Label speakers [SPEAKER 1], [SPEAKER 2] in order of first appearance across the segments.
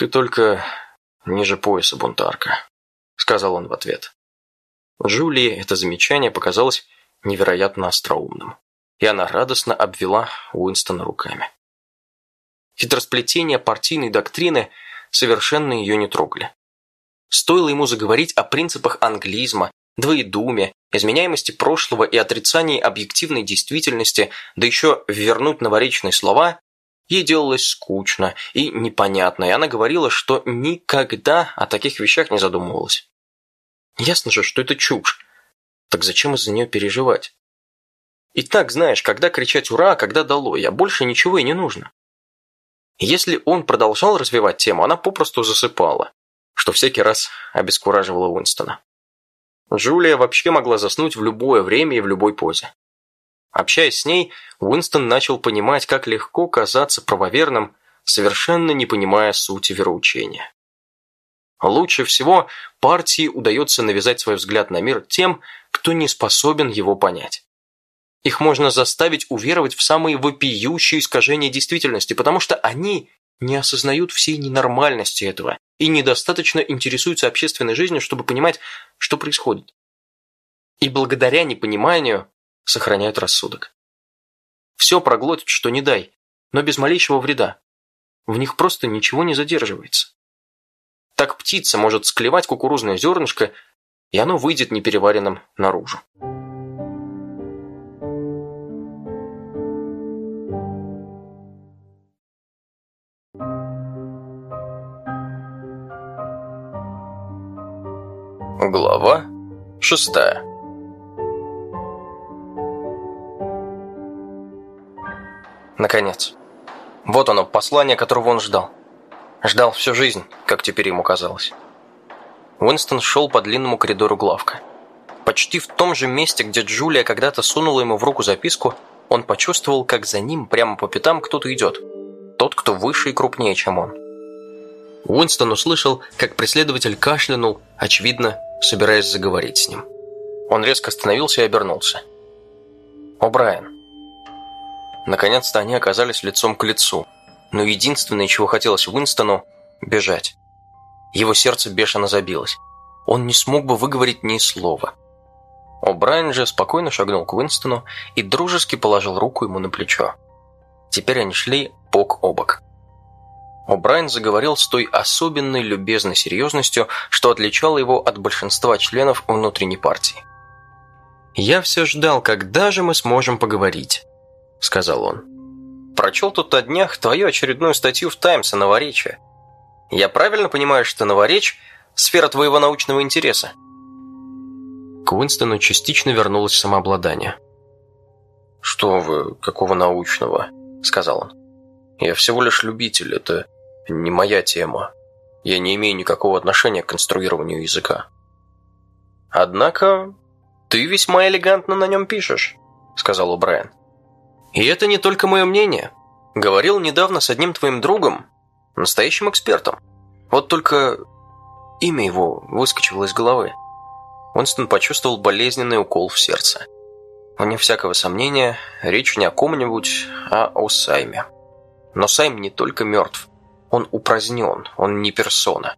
[SPEAKER 1] «Ты только ниже пояса, бунтарка», — сказал он в ответ. Джулии это замечание показалось невероятно остроумным, и она радостно обвела Уинстона руками. Хитросплетения партийной доктрины совершенно ее не трогали. Стоило ему заговорить о принципах англизма, двоедумия, изменяемости прошлого и отрицании объективной действительности, да еще вернуть новоречные слова, ей делалось скучно и непонятно, и она говорила, что никогда о таких вещах не задумывалась. Ясно же, что это чушь. Так зачем из-за нее переживать? И так, знаешь, когда кричать «Ура!», когда «Долой!», а больше ничего и не нужно. Если он продолжал развивать тему, она попросту засыпала, что всякий раз обескураживало Уинстона. Джулия вообще могла заснуть в любое время и в любой позе. Общаясь с ней, Уинстон начал понимать, как легко казаться правоверным, совершенно не понимая сути вероучения. Лучше всего партии удается навязать свой взгляд на мир тем, кто не способен его понять. Их можно заставить уверовать в самые вопиющие искажения действительности, потому что они не осознают всей ненормальности этого и недостаточно интересуются общественной жизнью, чтобы понимать, что происходит. И благодаря непониманию сохраняют рассудок. Все проглотят, что не дай, но без малейшего вреда. В них просто ничего не задерживается. Так птица может склевать кукурузное зернышко, и оно выйдет непереваренным наружу. Глава шестая Наконец. Вот оно, послание, которого он ждал. Ждал всю жизнь, как теперь ему казалось. Уинстон шел по длинному коридору главка. Почти в том же месте, где Джулия когда-то сунула ему в руку записку, он почувствовал, как за ним прямо по пятам кто-то идет. Тот, кто выше и крупнее, чем он. Уинстон услышал, как преследователь кашлянул, очевидно, собираясь заговорить с ним. Он резко остановился и обернулся. «О, Брайан!» Наконец-то они оказались лицом к лицу – но единственное, чего хотелось Уинстону – бежать. Его сердце бешено забилось. Он не смог бы выговорить ни слова. О'Брайен же спокойно шагнул к Уинстону и дружески положил руку ему на плечо. Теперь они шли бок о бок. О'Брайен заговорил с той особенной любезной серьезностью, что отличало его от большинства членов внутренней партии. «Я все ждал, когда же мы сможем поговорить», – сказал он. Прочел тут на днях твою очередную статью в «Таймс» о новоречии. Я правильно понимаю, что новоречь – сфера твоего научного интереса?» К Уинстону частично вернулось самообладание. «Что вы, какого научного?» – сказал он. «Я всего лишь любитель, это не моя тема. Я не имею никакого отношения к конструированию языка». «Однако ты весьма элегантно на нем пишешь», – сказал Брайан. И это не только мое мнение. Говорил недавно с одним твоим другом, настоящим экспертом. Вот только имя его выскочило из головы. Уинстон почувствовал болезненный укол в сердце. Вне всякого сомнения, речь не о ком-нибудь, а о Сайме. Но Сайм не только мертв. Он упразднен, он не персона.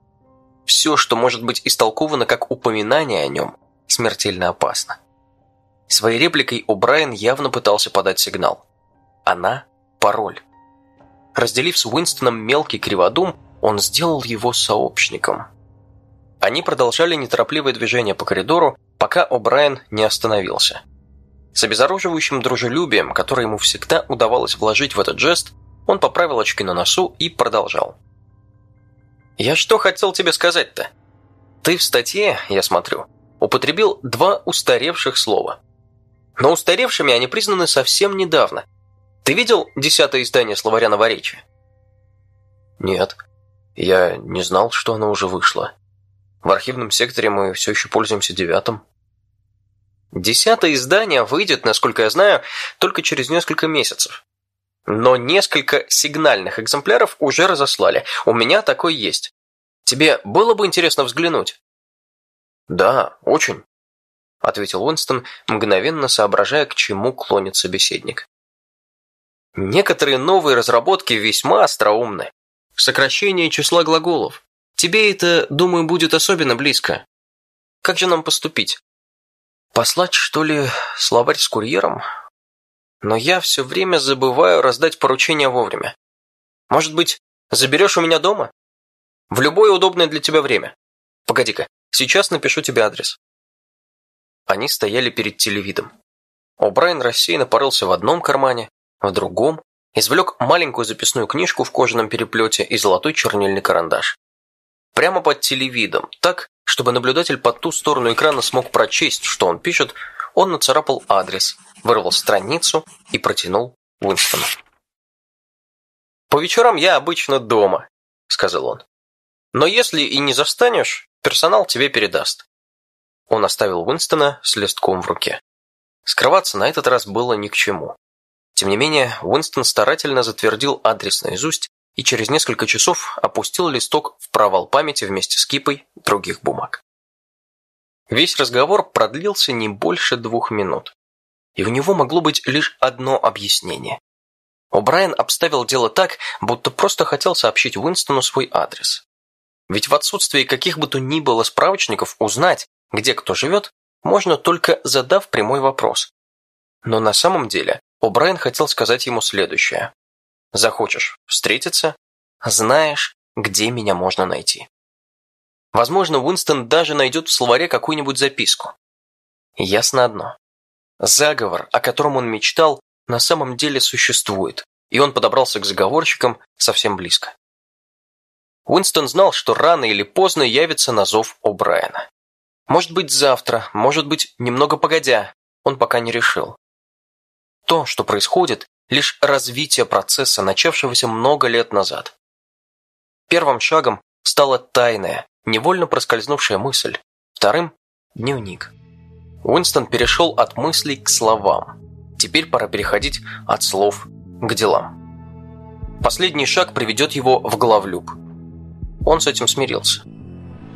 [SPEAKER 1] Все, что может быть истолковано как упоминание о нем, смертельно опасно. Своей репликой О'Брайен явно пытался подать сигнал. Она – пароль. Разделив с Уинстоном мелкий криводум, он сделал его сообщником. Они продолжали неторопливое движение по коридору, пока О'Брайен не остановился. С обезоруживающим дружелюбием, которое ему всегда удавалось вложить в этот жест, он поправил очки на носу и продолжал. «Я что хотел тебе сказать-то? Ты в статье, я смотрю, употребил два устаревших слова – но устаревшими они признаны совсем недавно. Ты видел десятое издание словаря новоречия? Нет. Я не знал, что оно уже вышло. В архивном секторе мы все еще пользуемся девятым. Десятое издание выйдет, насколько я знаю, только через несколько месяцев. Но несколько сигнальных экземпляров уже разослали. У меня такой есть. Тебе было бы интересно взглянуть? Да, очень ответил Уинстон, мгновенно соображая, к чему клонит собеседник. Некоторые новые разработки весьма остроумны. Сокращение числа глаголов. Тебе это, думаю, будет особенно близко. Как же нам поступить? Послать, что ли, словарь с курьером? Но я все время забываю раздать поручения вовремя. Может быть, заберешь у меня дома? В любое удобное для тебя время. Погоди-ка, сейчас напишу тебе адрес. Они стояли перед телевидом. О'Брайен рассеянно порылся в одном кармане, в другом, извлек маленькую записную книжку в кожаном переплете и золотой чернильный карандаш. Прямо под телевидом, так, чтобы наблюдатель по ту сторону экрана смог прочесть, что он пишет, он нацарапал адрес, вырвал страницу и протянул Уинстону. «По вечерам я обычно дома», — сказал он. «Но если и не застанешь, персонал тебе передаст». Он оставил Уинстона с листком в руке. Скрываться на этот раз было ни к чему. Тем не менее, Уинстон старательно затвердил адрес наизусть и через несколько часов опустил листок в провал памяти вместе с кипой других бумаг. Весь разговор продлился не больше двух минут. И у него могло быть лишь одно объяснение. О'Брайен обставил дело так, будто просто хотел сообщить Уинстону свой адрес. Ведь в отсутствии каких бы то ни было справочников узнать, где кто живет, можно только задав прямой вопрос. Но на самом деле О'Брайен хотел сказать ему следующее. «Захочешь встретиться, знаешь, где меня можно найти». Возможно, Уинстон даже найдет в словаре какую-нибудь записку. Ясно одно. Заговор, о котором он мечтал, на самом деле существует, и он подобрался к заговорщикам совсем близко. Уинстон знал, что рано или поздно явится на зов О'Брайена. Может быть, завтра, может быть, немного погодя, он пока не решил. То, что происходит, лишь развитие процесса, начавшегося много лет назад. Первым шагом стала тайная, невольно проскользнувшая мысль. Вторым – дневник. Уинстон перешел от мыслей к словам. Теперь пора переходить от слов к делам. Последний шаг приведет его в главлюб. Он с этим смирился.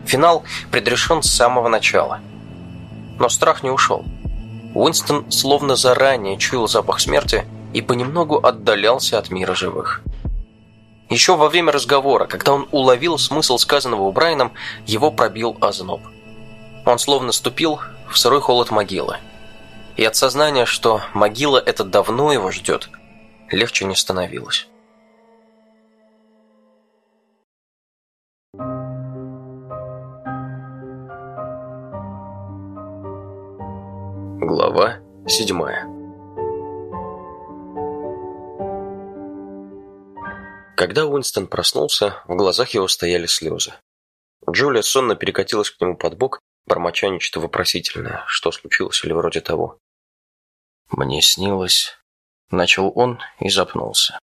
[SPEAKER 1] Финал предрешен с самого начала. Но страх не ушел. Уинстон словно заранее чуял запах смерти и понемногу отдалялся от мира живых. Еще во время разговора, когда он уловил смысл сказанного у Брайаном, его пробил озноб. Он словно ступил в сырой холод могилы. И от сознания, что могила эта давно его ждет, легче не становилось. Глава седьмая Когда Уинстон проснулся, в глазах его стояли слезы. Джулия сонно перекатилась к нему под бок, бормоча нечто вопросительное, что случилось или вроде того. «Мне снилось...» Начал он и запнулся.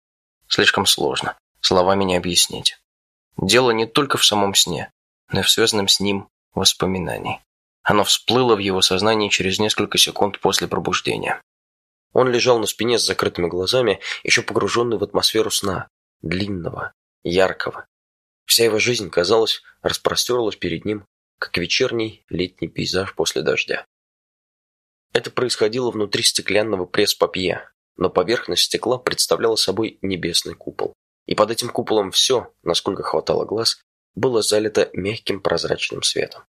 [SPEAKER 1] Слишком сложно, словами не объяснить. Дело не только в самом сне, но и в связанном с ним воспоминании. Оно всплыло в его сознании через несколько секунд после пробуждения. Он лежал на спине с закрытыми глазами, еще погруженный в атмосферу сна, длинного, яркого. Вся его жизнь, казалось, распростерлась перед ним, как вечерний летний пейзаж после дождя. Это происходило внутри стеклянного пресс-папье, но поверхность стекла представляла собой небесный купол. И под этим куполом все, насколько хватало глаз, было залито мягким прозрачным светом.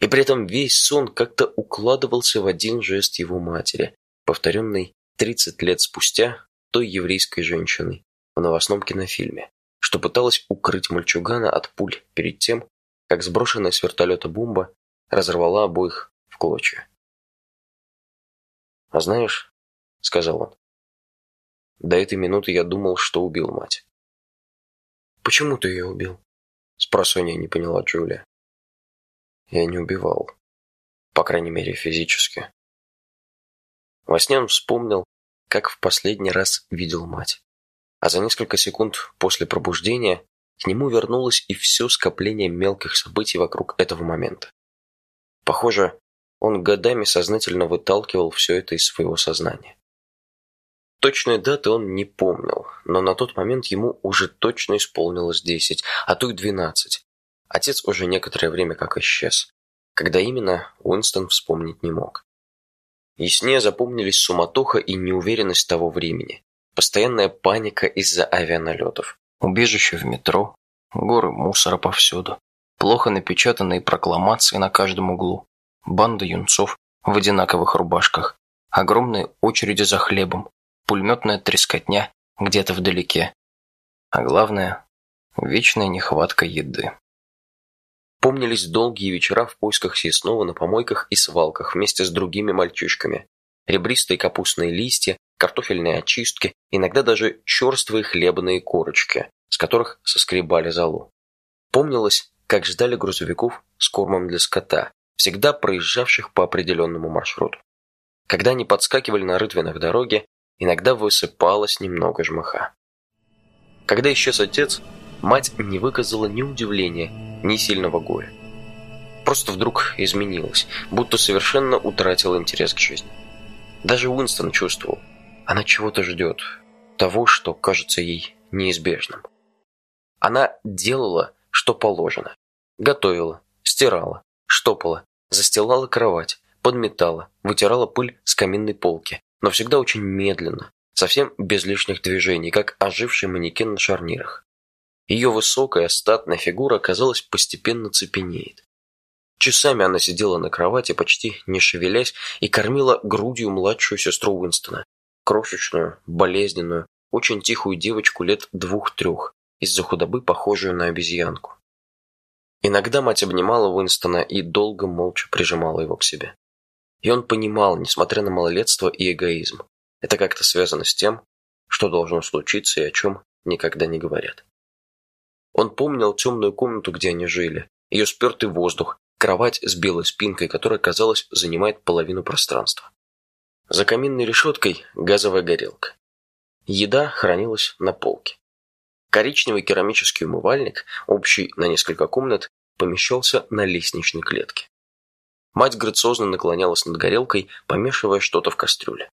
[SPEAKER 1] И при этом весь сон как-то укладывался в один жест его матери, повторенный 30 лет спустя той еврейской женщиной в новостном кинофильме, что пыталась укрыть мальчугана от пуль перед тем, как сброшенная с вертолета бомба разорвала обоих в клочья. «А знаешь», — сказал он, — «до этой минуты я думал, что убил мать». «Почему ты ее убил?» — спросонья не поняла Джулия. Я не убивал. По крайней мере, физически. Во сне он вспомнил, как в последний раз видел мать. А за несколько секунд после пробуждения к нему вернулось и все скопление мелких событий вокруг этого момента. Похоже, он годами сознательно выталкивал все это из своего сознания. Точной даты он не помнил, но на тот момент ему уже точно исполнилось десять, а то и двенадцать. Отец уже некоторое время как исчез. Когда именно, Уинстон вспомнить не мог. Яснее запомнились суматоха и неуверенность того времени, постоянная паника из-за авианалетов, Убежище в метро, горы мусора повсюду, плохо напечатанные прокламации на каждом углу, банда юнцов в одинаковых рубашках, огромные очереди за хлебом, пулеметная трескотня где-то вдалеке. А главное – вечная нехватка еды. Помнились долгие вечера в поисках съестного на помойках и свалках вместе с другими мальчишками. Ребристые капустные листья, картофельные очистки, иногда даже черствые хлебные корочки, с которых соскребали золу. Помнилось, как ждали грузовиков с кормом для скота, всегда проезжавших по определенному маршруту. Когда они подскакивали на рытвинах дороги, иногда высыпалось немного жмыха. Когда исчез отец, мать не выказала ни удивления, ни сильного горя. Просто вдруг изменилась, будто совершенно утратила интерес к жизни. Даже Уинстон чувствовал, она чего-то ждет, того, что кажется ей неизбежным. Она делала, что положено. Готовила, стирала, штопала, застилала кровать, подметала, вытирала пыль с каминной полки, но всегда очень медленно, совсем без лишних движений, как оживший манекен на шарнирах. Ее высокая, статная фигура, казалось, постепенно цепенеет. Часами она сидела на кровати, почти не шевелясь, и кормила грудью младшую сестру Уинстона. Крошечную, болезненную, очень тихую девочку лет двух-трех, из-за худобы похожую на обезьянку. Иногда мать обнимала Уинстона и долго молча прижимала его к себе. И он понимал, несмотря на малолетство и эгоизм, это как-то связано с тем, что должно случиться и о чем никогда не говорят. Он помнил темную комнату, где они жили, ее спертый воздух, кровать с белой спинкой, которая, казалось, занимает половину пространства. За каминной решеткой газовая горелка. Еда хранилась на полке. Коричневый керамический умывальник, общий на несколько комнат, помещался на лестничной клетке. Мать грациозно наклонялась над горелкой, помешивая что-то в кастрюле.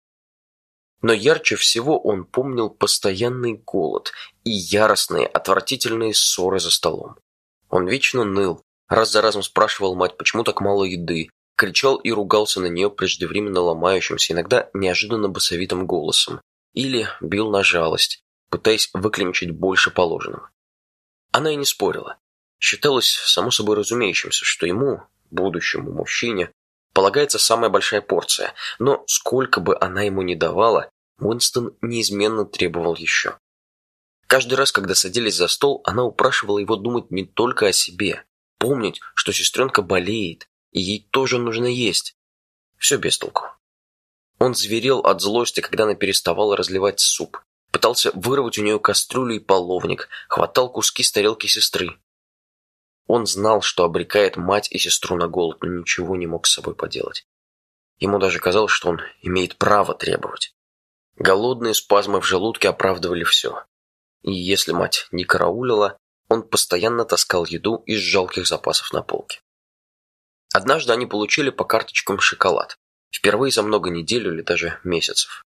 [SPEAKER 1] Но ярче всего он помнил постоянный голод и яростные, отвратительные ссоры за столом. Он вечно ныл, раз за разом спрашивал мать, почему так мало еды, кричал и ругался на нее преждевременно ломающимся, иногда неожиданно басовитым голосом, или бил на жалость, пытаясь выклинчить больше положенного. Она и не спорила. Считалось само собой разумеющимся, что ему, будущему мужчине, полагается самая большая порция, но сколько бы она ему ни давала, Уинстон неизменно требовал еще. Каждый раз, когда садились за стол, она упрашивала его думать не только о себе, помнить, что сестренка болеет, и ей тоже нужно есть. Все без толку. Он зверел от злости, когда она переставала разливать суп, пытался вырвать у нее кастрюлю и половник, хватал куски с тарелки сестры. Он знал, что обрекает мать и сестру на голод, но ничего не мог с собой поделать. Ему даже казалось, что он имеет право требовать. Голодные спазмы в желудке оправдывали все. И если мать не караулила, он постоянно таскал еду из жалких запасов на полке. Однажды они получили по карточкам шоколад. Впервые за много недель или даже месяцев.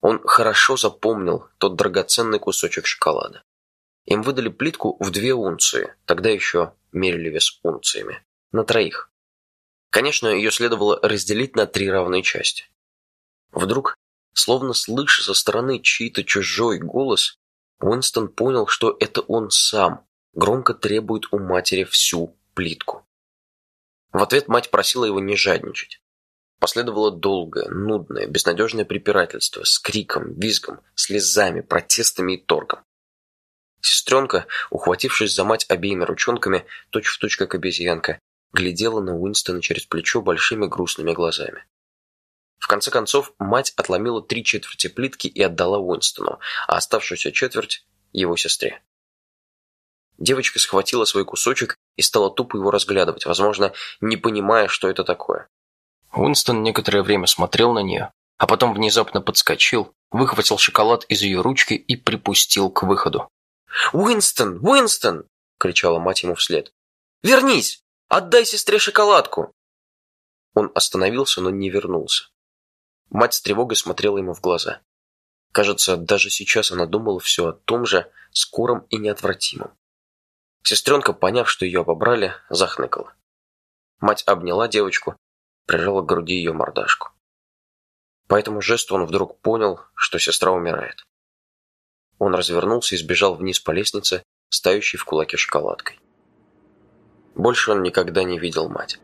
[SPEAKER 1] Он хорошо запомнил тот драгоценный кусочек шоколада. Им выдали плитку в две унции, тогда еще мерили вес унциями, на троих. Конечно, ее следовало разделить на три равные части. Вдруг Словно слыша со стороны чей-то чужой голос, Уинстон понял, что это он сам громко требует у матери всю плитку. В ответ мать просила его не жадничать. Последовало долгое, нудное, безнадежное препирательство с криком, визгом, слезами, протестами и торгом. Сестренка, ухватившись за мать обеими ручонками, точь-в-точь точь как обезьянка, глядела на Уинстона через плечо большими грустными глазами. В конце концов, мать отломила три четверти плитки и отдала Уинстону, а оставшуюся четверть – его сестре. Девочка схватила свой кусочек и стала тупо его разглядывать, возможно, не понимая, что это такое. Уинстон некоторое время смотрел на нее, а потом внезапно подскочил, выхватил шоколад из ее ручки и припустил к выходу. «Уинстон! Уинстон!» – кричала мать ему вслед. «Вернись! Отдай сестре шоколадку!» Он остановился, но не вернулся. Мать с тревогой смотрела ему в глаза. Кажется, даже сейчас она думала все о том же, скором и неотвратимом. Сестренка, поняв, что ее обобрали, захныкала. Мать обняла девочку, прижала к груди ее мордашку. По этому жесту он вдруг понял, что сестра умирает. Он развернулся и сбежал вниз по лестнице, стоящей в кулаке шоколадкой. Больше он никогда не видел мать.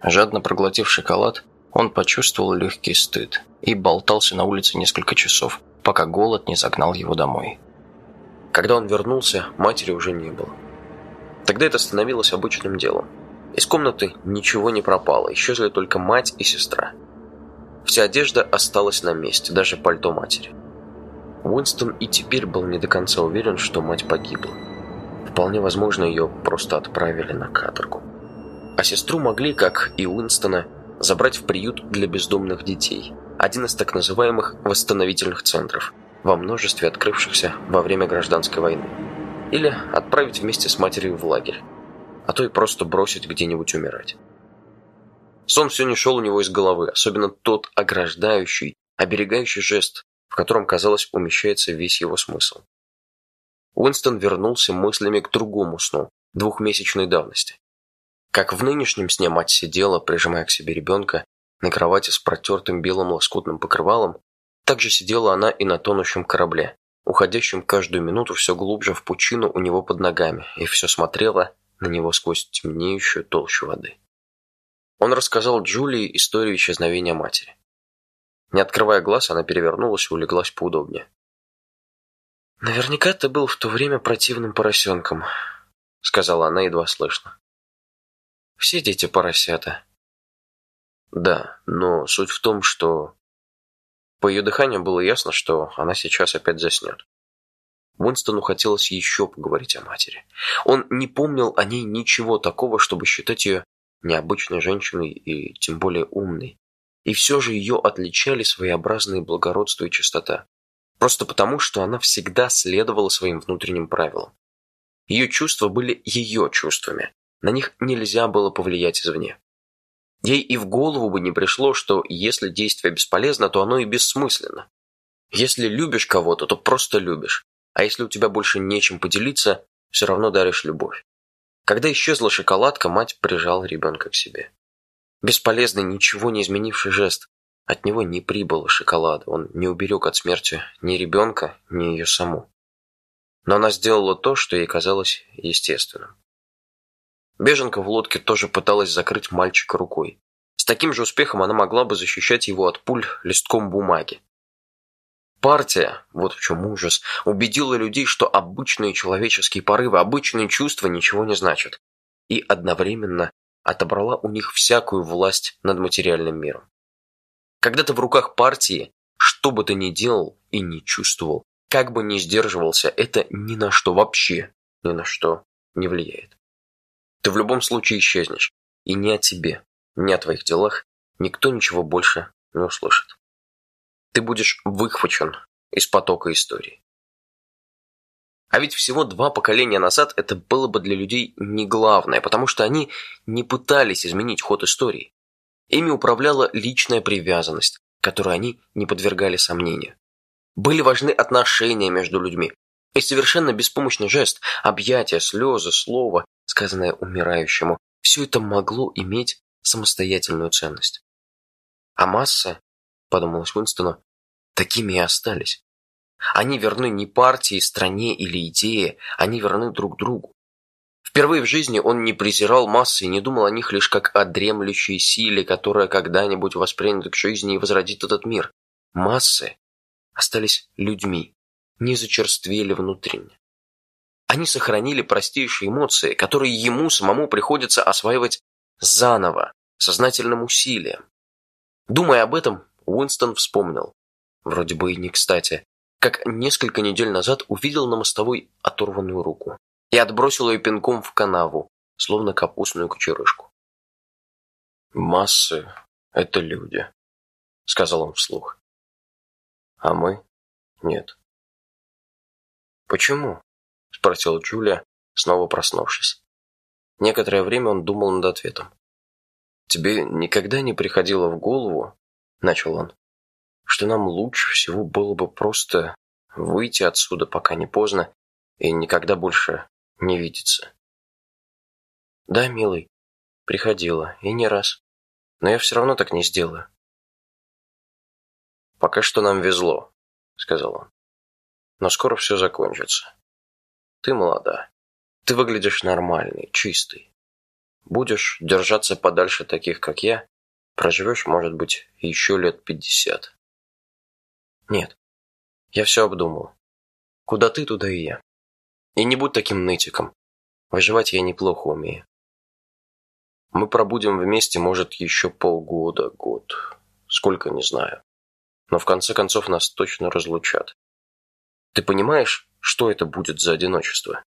[SPEAKER 1] Жадно проглотив шоколад, он почувствовал легкий стыд и болтался на улице несколько часов, пока голод не загнал его домой. Когда он вернулся, матери уже не было. Тогда это становилось обычным делом. Из комнаты ничего не пропало, исчезли только мать и сестра. Вся одежда осталась на месте, даже пальто матери. Уинстон и теперь был не до конца уверен, что мать погибла. Вполне возможно, ее просто отправили на каторгу. А сестру могли, как и Уинстона, забрать в приют для бездомных детей, один из так называемых восстановительных центров, во множестве открывшихся во время гражданской войны. Или отправить вместе с матерью в лагерь, а то и просто бросить где-нибудь умирать. Сон все не шел у него из головы, особенно тот ограждающий, оберегающий жест, в котором, казалось, умещается весь его смысл. Уинстон вернулся мыслями к другому сну, двухмесячной давности. Как в нынешнем сне мать сидела, прижимая к себе ребенка, на кровати с протертым белым лоскутным покрывалом, так же сидела она и на тонущем корабле, уходящем каждую минуту все глубже в пучину у него под ногами, и все смотрела на него сквозь темнеющую толщу воды. Он рассказал Джулии историю исчезновения матери. Не открывая глаз, она перевернулась и улеглась поудобнее. «Наверняка ты был в то время противным поросенком», — сказала она едва слышно. «Все дети поросята». «Да, но суть в том, что...» По ее дыханию было ясно, что она сейчас опять заснет. Уинстону хотелось еще поговорить о матери. Он не помнил о ней ничего такого, чтобы считать ее необычной женщиной и тем более умной. И все же ее отличали своеобразные благородство и чистота. Просто потому, что она всегда следовала своим внутренним правилам. Ее чувства были ее чувствами. На них нельзя было повлиять извне. Ей и в голову бы не пришло, что если действие бесполезно, то оно и бессмысленно. Если любишь кого-то, то просто любишь. А если у тебя больше нечем поделиться, все равно даришь любовь. Когда исчезла шоколадка, мать прижала ребенка к себе. Бесполезный, ничего не изменивший жест. От него не прибыло шоколада, он не уберег от смерти ни ребенка, ни ее саму. Но она сделала то, что ей казалось естественным. Беженка в лодке тоже пыталась закрыть мальчика рукой. С таким же успехом она могла бы защищать его от пуль листком бумаги. Партия, вот в чем ужас, убедила людей, что обычные человеческие порывы, обычные чувства ничего не значат. И одновременно отобрала у них всякую власть над материальным миром. Когда ты в руках партии, что бы ты ни делал и не чувствовал, как бы ни сдерживался, это ни на что вообще, ни на что не влияет. Ты в любом случае исчезнешь, и ни о тебе, ни о твоих делах никто ничего больше не услышит. Ты будешь выхвачен из потока истории. А ведь всего два поколения назад это было бы для людей не главное, потому что они не пытались изменить ход истории. Ими управляла личная привязанность, которую они не подвергали сомнению. Были важны отношения между людьми. И совершенно беспомощный жест, объятия, слезы, слово, сказанное умирающему, все это могло иметь самостоятельную ценность. А масса, подумалось Уинстону, такими и остались. Они верны не партии, стране или идее, они верны друг другу. Впервые в жизни он не презирал массы и не думал о них лишь как о дремлющей силе, которая когда-нибудь воспринята к жизни и возродит этот мир. Массы остались людьми, не зачерствели внутренне. Они сохранили простейшие эмоции, которые ему самому приходится осваивать заново, сознательным усилием. Думая об этом, Уинстон вспомнил, вроде бы и не кстати, как несколько недель назад увидел на мостовой оторванную руку и отбросил ее пинком в канаву, словно капустную кучерышку. «Массы — это люди», — сказал он вслух. «А мы — нет». «Почему?» — спросил Джулия, снова проснувшись. Некоторое время он думал над ответом. «Тебе никогда не приходило в голову, — начал он, что нам лучше всего было бы просто выйти отсюда, пока не поздно, и никогда больше не видеться. Да, милый, приходила, и не раз. Но я все равно так не сделаю. Пока что нам везло, сказал он. но скоро все закончится. Ты молода. Ты выглядишь нормальный, чистый. Будешь держаться подальше таких, как я, проживешь, может быть, еще лет пятьдесят. Нет, я все обдумал. Куда ты, туда и я. И не будь таким нытиком. Выживать я неплохо умею. Мы пробудем вместе, может, еще полгода, год. Сколько, не знаю. Но в конце концов нас точно разлучат. Ты понимаешь, что это будет за одиночество?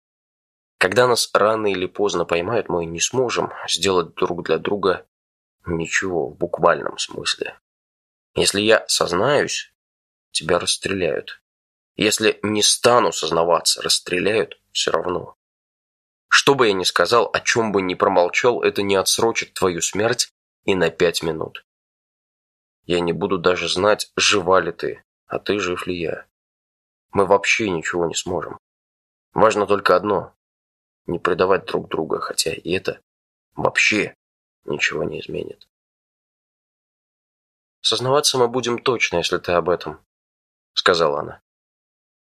[SPEAKER 1] Когда нас рано или поздно поймают, мы не сможем сделать друг для друга ничего в буквальном смысле. Если я сознаюсь, тебя расстреляют. Если не стану сознаваться, расстреляют все равно. Что бы я ни сказал, о чем бы ни промолчал, это не отсрочит твою смерть и на пять минут. Я не буду даже знать, жива ли ты, а ты жив ли я. Мы вообще ничего не сможем. Важно только одно – не предавать друг друга, хотя и это вообще ничего не изменит. Сознаваться мы будем точно, если ты об этом, сказала она.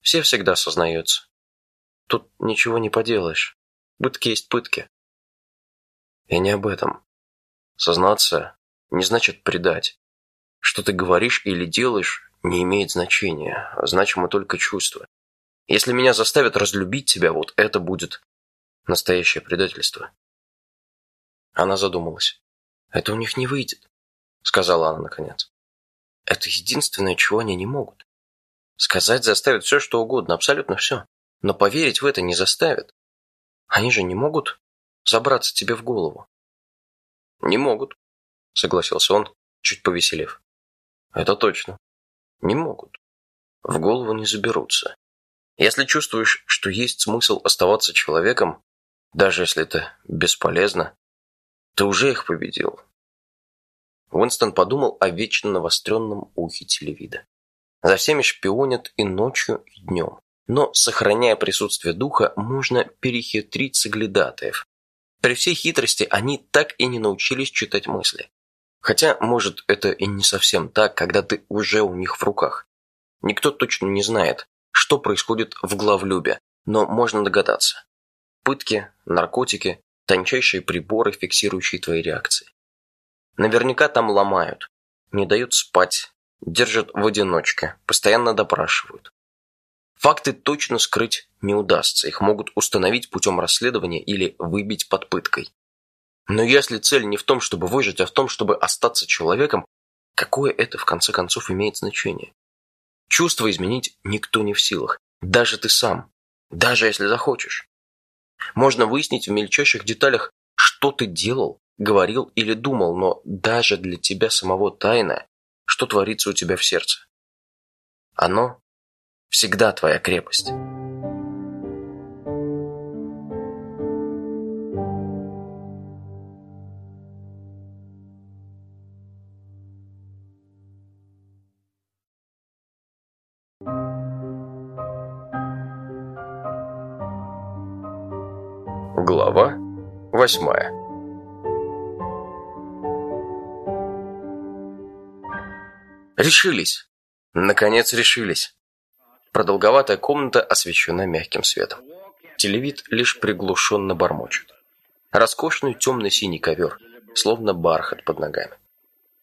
[SPEAKER 1] Все всегда сознаются. Тут ничего не поделаешь. Пытки есть пытки. Я не об этом. Сознаться не значит предать. Что ты говоришь или делаешь, не имеет значения. Значимо только чувство. Если меня заставят разлюбить тебя, вот это будет настоящее предательство. Она задумалась. Это у них не выйдет, сказала она наконец. Это единственное, чего они не могут. Сказать заставят все, что угодно, абсолютно все. Но поверить в это не заставят. Они же не могут забраться тебе в голову. Не могут, согласился он, чуть повеселев. Это точно. Не могут. В голову не заберутся. Если чувствуешь, что есть смысл оставаться человеком, даже если это бесполезно, ты уже их победил. Уинстон подумал о вечно навостренном ухе телевида. За всеми шпионят и ночью, и днем. Но, сохраняя присутствие духа, можно перехитрить соглядатаев. При всей хитрости они так и не научились читать мысли. Хотя, может, это и не совсем так, когда ты уже у них в руках. Никто точно не знает, что происходит в главлюбе, но можно догадаться. Пытки, наркотики, тончайшие приборы, фиксирующие твои реакции. Наверняка там ломают, не дают спать, держат в одиночке, постоянно допрашивают. Факты точно скрыть не удастся, их могут установить путем расследования или выбить под пыткой. Но если цель не в том, чтобы выжить, а в том, чтобы остаться человеком, какое это в конце концов имеет значение? Чувства изменить никто не в силах, даже ты сам, даже если захочешь. Можно выяснить в мельчайших деталях, что ты делал, говорил или думал, но даже для тебя самого тайна что творится у тебя в сердце. Оно всегда твоя крепость. Глава восьмая Решились. Наконец решились. Продолговатая комната освещена мягким светом. Телевид лишь приглушенно бормочет. Роскошный темно-синий ковер, словно бархат под ногами.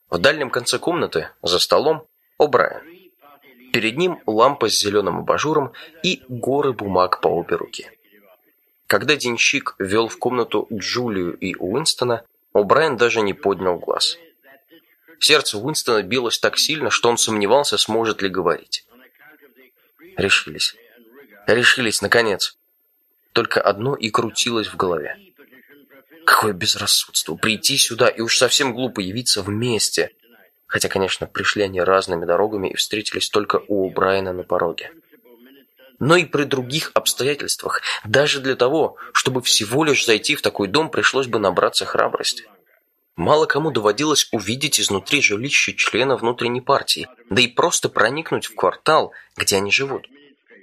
[SPEAKER 1] В дальнем конце комнаты, за столом, О'Брайен. Перед ним лампа с зеленым абажуром и горы бумаг по обе руки. Когда денщик ввел в комнату Джулию и Уинстона, О'Брайен даже не поднял глаз. Сердце Уинстона билось так сильно, что он сомневался, сможет ли говорить. Решились. Решились, наконец. Только одно и крутилось в голове. Какое безрассудство. Прийти сюда и уж совсем глупо явиться вместе. Хотя, конечно, пришли они разными дорогами и встретились только у Брайана на пороге. Но и при других обстоятельствах, даже для того, чтобы всего лишь зайти в такой дом, пришлось бы набраться храбрости. Мало кому доводилось увидеть изнутри жилище члена внутренней партии, да и просто проникнуть в квартал, где они живут.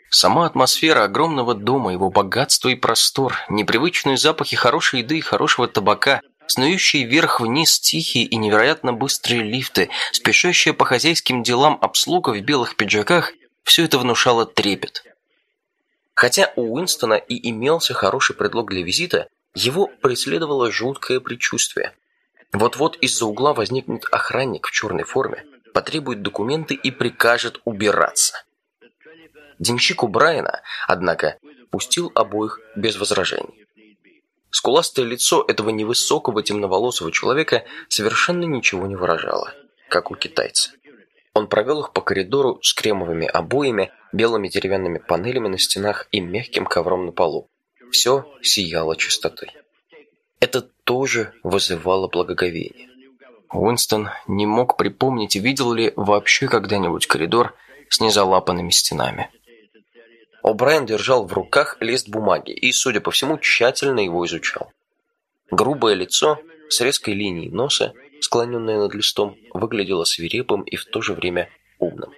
[SPEAKER 1] Сама атмосфера огромного дома, его богатство и простор, непривычные запахи хорошей еды и хорошего табака, снующие вверх-вниз тихие и невероятно быстрые лифты, спешащая по хозяйским делам обслуга в белых пиджаках – все это внушало трепет. Хотя у Уинстона и имелся хороший предлог для визита, его преследовало жуткое предчувствие. Вот-вот из-за угла возникнет охранник в черной форме, потребует документы и прикажет убираться. Денщик у Брайана, однако, пустил обоих без возражений. Скуластое лицо этого невысокого темноволосого человека совершенно ничего не выражало, как у китайца. Он провел их по коридору с кремовыми обоями, белыми деревянными панелями на стенах и мягким ковром на полу. Все сияло чистотой. Тоже вызывало благоговение. Уинстон не мог припомнить, видел ли вообще когда-нибудь коридор с незалапанными стенами. О'Брайен держал в руках лист бумаги и, судя по всему, тщательно его изучал. Грубое лицо с резкой линией носа, склоненное над листом, выглядело свирепым и в то же время умным.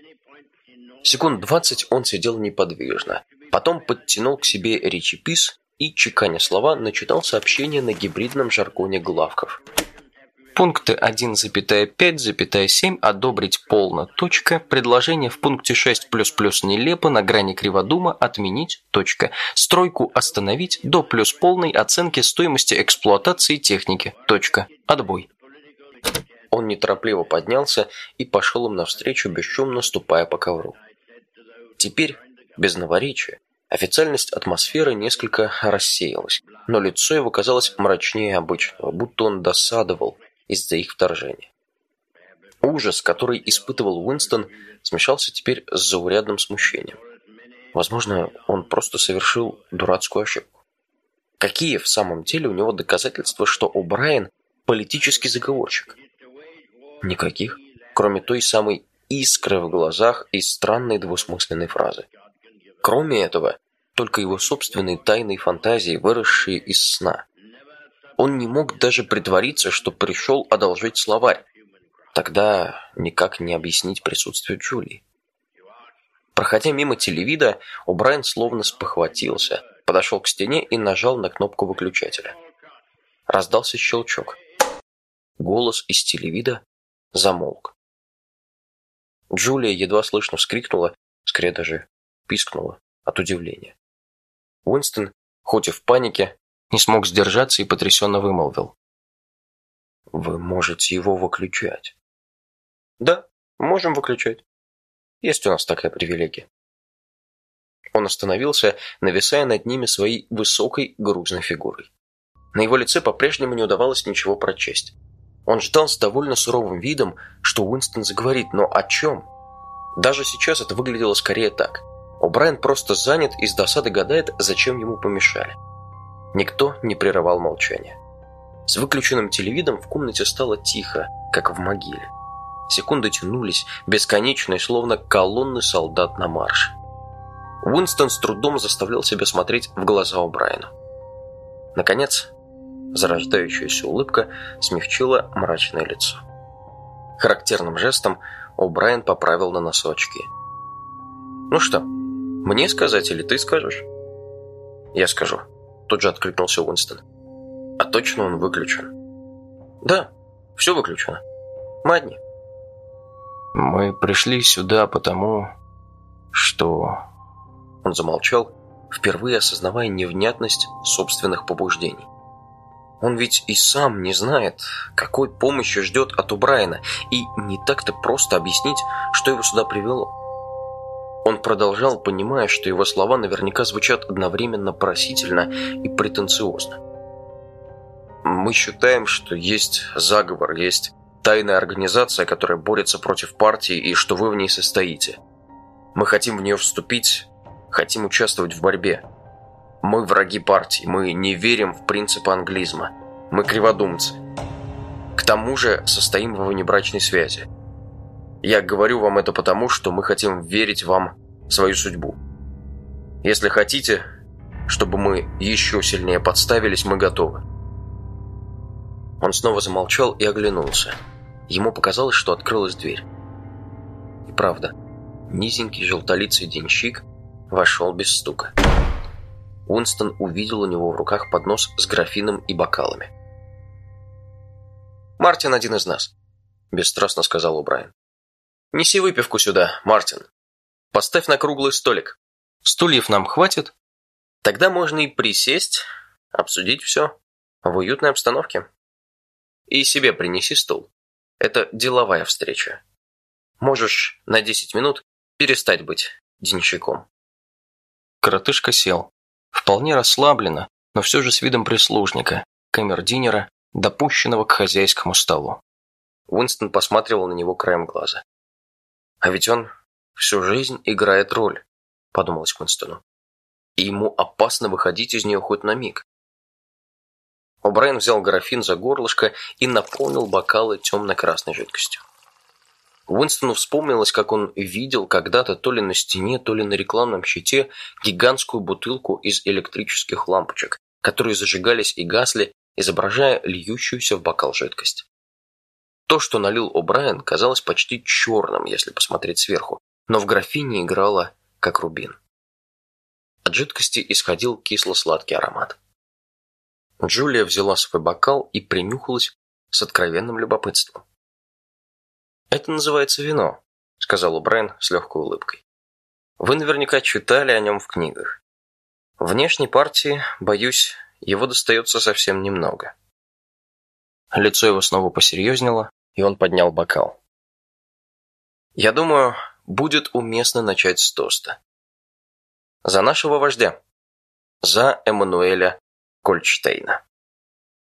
[SPEAKER 1] Секунд двадцать он сидел неподвижно, потом подтянул к себе речепис и, чеканя слова, начитал сообщение на гибридном жаргоне главков – Пункты 1,5,7 одобрить полно. Точка. Предложение в пункте 6 плюс плюс нелепо на грани криводума отменить. Точка. Стройку остановить до плюс полной оценки стоимости эксплуатации техники. Точка. Отбой. Он неторопливо поднялся и пошел им навстречу, бесшумно ступая по ковру. Теперь, без новоречия, официальность атмосферы несколько рассеялась, но лицо его казалось мрачнее обычного, будто он досадовал, из-за их вторжения. Ужас, который испытывал Уинстон, смешался теперь с заурядным смущением. Возможно, он просто совершил дурацкую ошибку. Какие в самом деле у него доказательства, что О'Брайен – политический заговорщик? Никаких, кроме той самой искры в глазах и странной двусмысленной фразы. Кроме этого, только его собственные тайные фантазии, выросшие из сна. Он не мог даже притвориться, что пришел одолжить словарь. Тогда никак не объяснить присутствие Джулии. Проходя мимо телевида, О'Брайен словно спохватился, подошел к стене и нажал на кнопку выключателя. Раздался щелчок. Голос из телевида замолк. Джулия едва слышно вскрикнула, скорее даже пискнула от удивления. Уинстон, хоть и в панике, не смог сдержаться и потрясенно вымолвил. «Вы можете его выключать». «Да, можем выключать. Есть у нас такая привилегия». Он остановился, нависая над ними своей высокой грузной фигурой. На его лице по-прежнему не удавалось ничего прочесть. Он ждал с довольно суровым видом, что Уинстон заговорит, но о чем? Даже сейчас это выглядело скорее так. О'Брайен просто занят и с досады гадает, зачем ему помешали. Никто не прерывал молчания. С выключенным телевидом в комнате стало тихо, как в могиле. Секунды тянулись, бесконечные, словно колонны солдат на марше. Уинстон с трудом заставлял себя смотреть в глаза у Брайана. Наконец, зарождающаяся улыбка смягчила мрачное лицо. Характерным жестом О'Брайен поправил на носу очки. «Ну что, мне сказать или ты скажешь?» «Я скажу», Тут же откликнулся Уинстон. А точно он выключен? Да, все выключено. Мы одни. Мы пришли сюда потому, что... Он замолчал, впервые осознавая невнятность собственных побуждений. Он ведь и сам не знает, какой помощи ждет от Убрайна, и не так-то просто объяснить, что его сюда привело. Он продолжал, понимая, что его слова наверняка звучат одновременно просительно и претенциозно. «Мы считаем, что есть заговор, есть тайная организация, которая борется против партии, и что вы в ней состоите. Мы хотим в нее вступить, хотим участвовать в борьбе. Мы враги партии, мы не верим в принципы англизма, мы криводумцы. К тому же состоим во внебрачной связи. Я говорю вам это потому, что мы хотим верить вам свою судьбу. Если хотите, чтобы мы еще сильнее подставились, мы готовы. Он снова замолчал и оглянулся. Ему показалось, что открылась дверь. И правда, низенький желтолицый денщик вошел без стука. Уинстон увидел у него в руках поднос с графином и бокалами. «Мартин один из нас», – бесстрастно сказал Убрайан. «Неси выпивку сюда, Мартин. Поставь на круглый столик. Стульев нам хватит, Тогда можно и присесть, обсудить все в уютной обстановке. И себе принеси стул. Это деловая встреча. Можешь на 10 минут перестать быть денщиком. Коротышка сел. Вполне расслабленно, но все же с видом прислужника, камердинера, допущенного к хозяйскому столу. Уинстон посматривал на него краем глаза. «А ведь он всю жизнь играет роль», — подумалось Уинстону. «И ему опасно выходить из нее хоть на миг». О'Брайен взял графин за горлышко и наполнил бокалы темно-красной жидкостью. Уинстону вспомнилось, как он видел когда-то то ли на стене, то ли на рекламном щите гигантскую бутылку из электрических лампочек, которые зажигались и гасли, изображая льющуюся в бокал жидкость. То, что налил О'Брайен, казалось почти черным, если посмотреть сверху, но в графине играло, как рубин. От жидкости исходил кисло-сладкий аромат. Джулия взяла свой бокал и принюхалась с откровенным любопытством. «Это называется вино», — сказал Брайан с легкой улыбкой. «Вы наверняка читали о нем в книгах. Внешней партии, боюсь, его достается совсем немного». Лицо его снова посерьезнело, и он поднял бокал. «Я думаю, будет уместно начать с тоста. За нашего вождя. За Эммануэля Кольчтейна».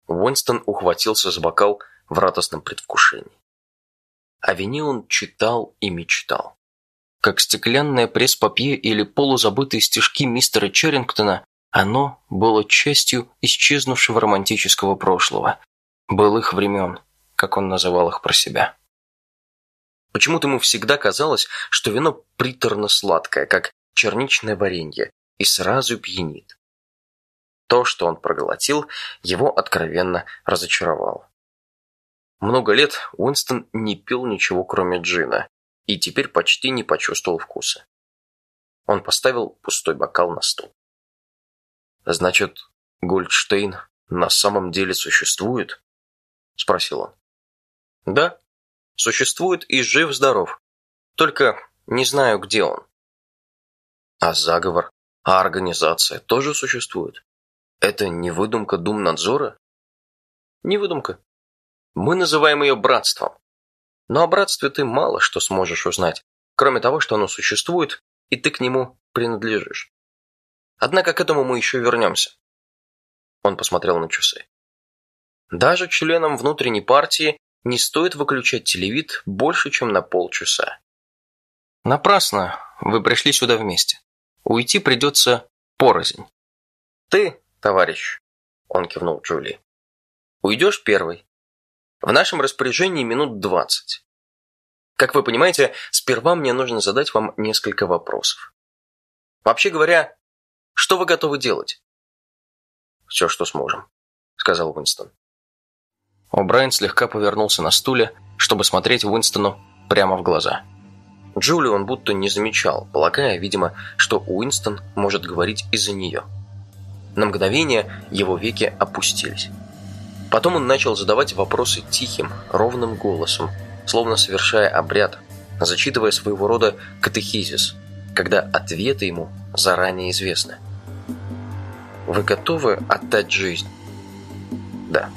[SPEAKER 1] Уинстон ухватился за бокал в радостном предвкушении. О вине он читал и мечтал. Как стеклянное пресс-папье или полузабытые стишки мистера Черрингтона, оно было частью исчезнувшего романтического прошлого, былых времен, как он называл их про себя. Почему-то ему всегда казалось, что вино приторно-сладкое, как черничное варенье, и сразу пьянит. То, что он проглотил, его откровенно разочаровало. Много лет Уинстон не пил ничего, кроме джина, и теперь почти не почувствовал вкуса. Он поставил пустой бокал на стол. «Значит, Гольдштейн на самом деле существует?» – спросил он. «Да, существует и жив-здоров. Только не знаю, где он». «А заговор, а организация тоже существует? Это не выдумка Думнадзора?» «Не выдумка. Мы называем ее братством. Но о братстве ты мало что сможешь узнать, кроме того, что оно существует, и ты к нему принадлежишь. Однако к этому мы еще вернемся. Он посмотрел на часы. Даже членам внутренней партии не стоит выключать телевид больше, чем на полчаса. Напрасно вы пришли сюда вместе. Уйти придется порознь. Ты, товарищ, он кивнул Джули, уйдешь первый. В нашем распоряжении минут 20. Как вы понимаете, сперва мне нужно задать вам несколько вопросов. Вообще говоря, что вы готовы делать? Все, что сможем, сказал Уинстон. О'Брайен слегка повернулся на стуле, чтобы смотреть Уинстону прямо в глаза. Джули он будто не замечал, полагая, видимо, что Уинстон может говорить из-за нее. На мгновение его веки опустились. Потом он начал задавать вопросы тихим, ровным голосом, словно совершая обряд, зачитывая своего рода катехизис, когда ответы ему заранее известны. Вы готовы отдать жизнь? Да.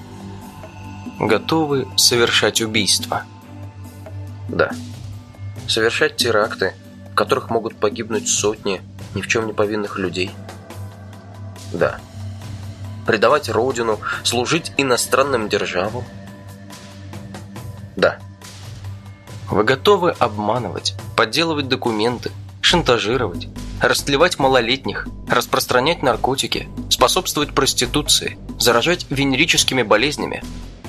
[SPEAKER 1] Готовы совершать убийство? Да. Совершать теракты, в которых могут погибнуть сотни ни в чем не повинных людей? Да предавать родину, служить иностранным державам? Да. Вы готовы обманывать, подделывать документы, шантажировать, растлевать малолетних, распространять наркотики, способствовать проституции, заражать венерическими болезнями,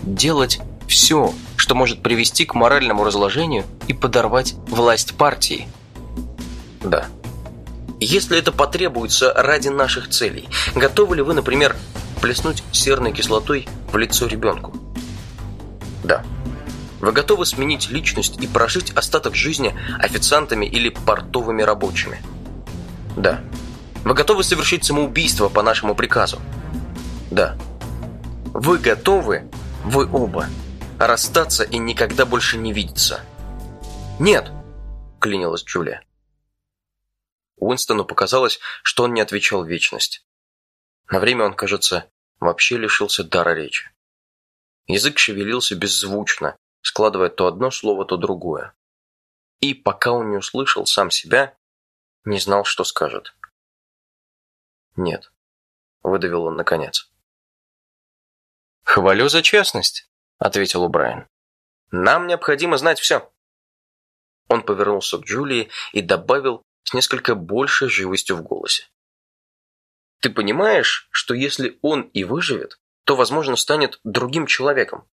[SPEAKER 1] делать все, что может привести к моральному разложению и подорвать власть партии? Да. Если это потребуется ради наших целей, готовы ли вы, например, плеснуть серной кислотой в лицо ребенку? Да. Вы готовы сменить личность и прожить остаток жизни официантами или портовыми рабочими? Да. Вы готовы совершить самоубийство по нашему приказу? Да. Вы готовы, вы оба, расстаться и никогда больше не видеться? Нет, клянилась Джулия. Уинстону показалось, что он не отвечал вечность. На время он, кажется, вообще лишился дара речи. Язык шевелился беззвучно, складывая то одно слово, то другое. И, пока он не услышал сам себя, не знал, что скажет. «Нет», — выдавил он наконец. «Хвалю за честность», — ответил Убрайан. «Нам необходимо знать все». Он повернулся к Джулии и добавил с несколько большей живостью в голосе. «Ты понимаешь, что если он и выживет, то, возможно, станет другим человеком?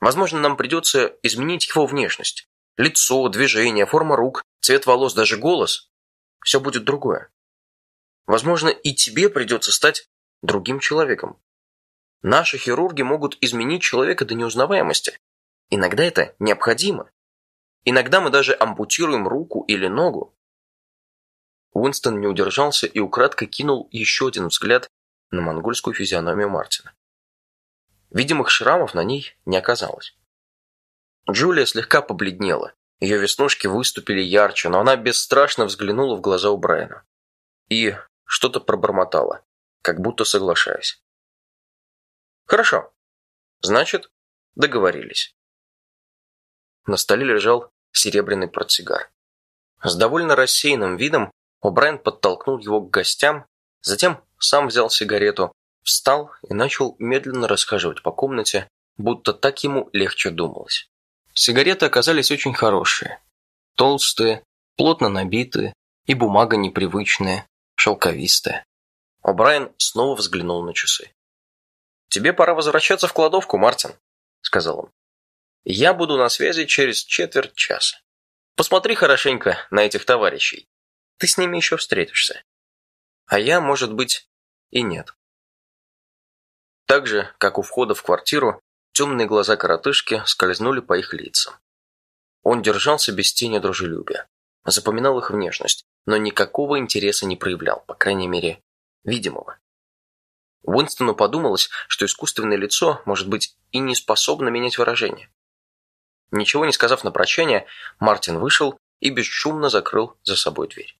[SPEAKER 1] Возможно, нам придется изменить его внешность. Лицо, движение, форма рук, цвет волос, даже голос. Все будет другое. Возможно, и тебе придется стать другим человеком. Наши хирурги могут изменить человека до неузнаваемости. Иногда это необходимо. Иногда мы даже ампутируем руку или ногу. Уинстон не удержался и украдкой кинул еще один взгляд на монгольскую физиономию Мартина. Видимых шрамов на ней не оказалось. Джулия слегка побледнела. Ее веснушки выступили ярче, но она бесстрашно взглянула в глаза у Брайана. И что-то пробормотала, как будто соглашаясь. Хорошо. Значит, договорились. На столе лежал серебряный портсигар. С довольно рассеянным видом О'Брайен подтолкнул его к гостям, затем сам взял сигарету, встал и начал медленно расхаживать по комнате, будто так ему легче думалось. Сигареты оказались очень хорошие. Толстые, плотно набитые, и бумага непривычная, шелковистая. О'Брайен снова взглянул на часы. «Тебе пора возвращаться в кладовку, Мартин», — сказал он. «Я буду на связи через четверть часа. Посмотри хорошенько на этих товарищей. Ты с ними еще встретишься. А я, может быть, и нет». Так же, как у входа в квартиру, темные глаза коротышки скользнули по их лицам. Он держался без тени дружелюбия, запоминал их внешность, но никакого интереса не проявлял, по крайней мере, видимого. Уинстону подумалось, что искусственное лицо, может быть, и не способно менять выражение. Ничего не сказав на прощание, Мартин вышел и бесшумно закрыл за собой дверь.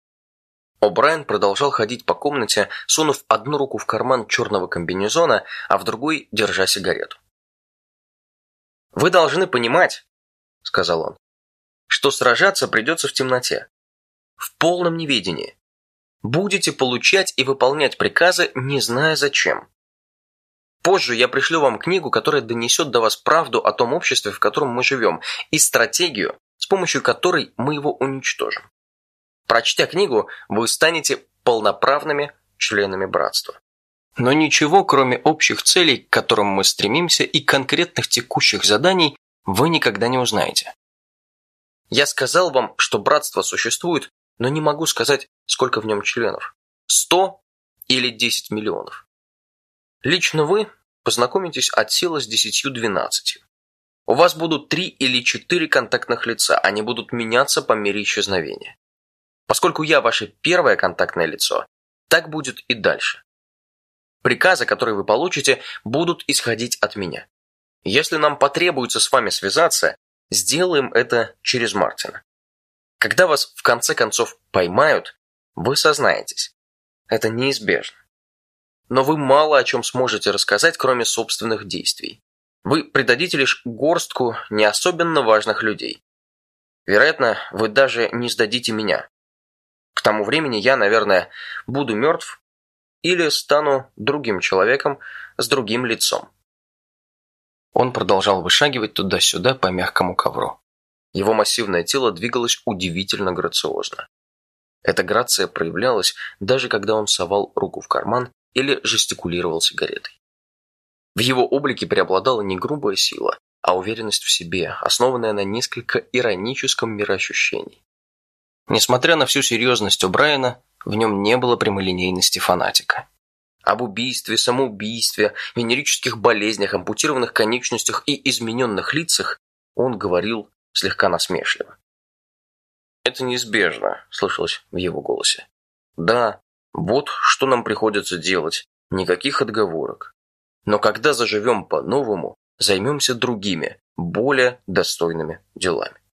[SPEAKER 1] О'Брайен продолжал ходить по комнате, сунув одну руку в карман черного комбинезона, а в другой держа сигарету. «Вы должны понимать», — сказал он, — «что сражаться придется в темноте, в полном неведении будете получать и выполнять приказы, не зная зачем. Позже я пришлю вам книгу, которая донесет до вас правду о том обществе, в котором мы живем, и стратегию, с помощью которой мы его уничтожим. Прочтя книгу, вы станете полноправными членами братства. Но ничего, кроме общих целей, к которым мы стремимся, и конкретных текущих заданий, вы никогда не узнаете. Я сказал вам, что братство существует, но не могу сказать, сколько в нем членов. Сто или десять миллионов. Лично вы познакомитесь от силы с десятью-двенадцатью. У вас будут три или четыре контактных лица, они будут меняться по мере исчезновения. Поскольку я ваше первое контактное лицо, так будет и дальше. Приказы, которые вы получите, будут исходить от меня. Если нам потребуется с вами связаться, сделаем это через Мартина. Когда вас в конце концов поймают, вы сознаетесь. Это неизбежно. Но вы мало о чем сможете рассказать, кроме собственных действий. Вы придадите лишь горстку не особенно важных людей. Вероятно, вы даже не сдадите меня. К тому времени я, наверное, буду мертв или стану другим человеком с другим лицом. Он продолжал вышагивать туда-сюда по мягкому ковру. Его массивное тело двигалось удивительно грациозно. Эта грация проявлялась даже когда он совал руку в карман или жестикулировал сигаретой. В его облике преобладала не грубая сила, а уверенность в себе, основанная на несколько ироническом мироощущении. Несмотря на всю серьезность у Брайана, в нем не было прямолинейности фанатика. Об убийстве, самоубийстве, венерических болезнях, ампутированных конечностях и измененных лицах он говорил слегка насмешливо. «Это неизбежно», – слышалось в его голосе. «Да, вот что нам приходится делать. Никаких отговорок. Но когда заживем по-новому, займемся другими, более достойными делами».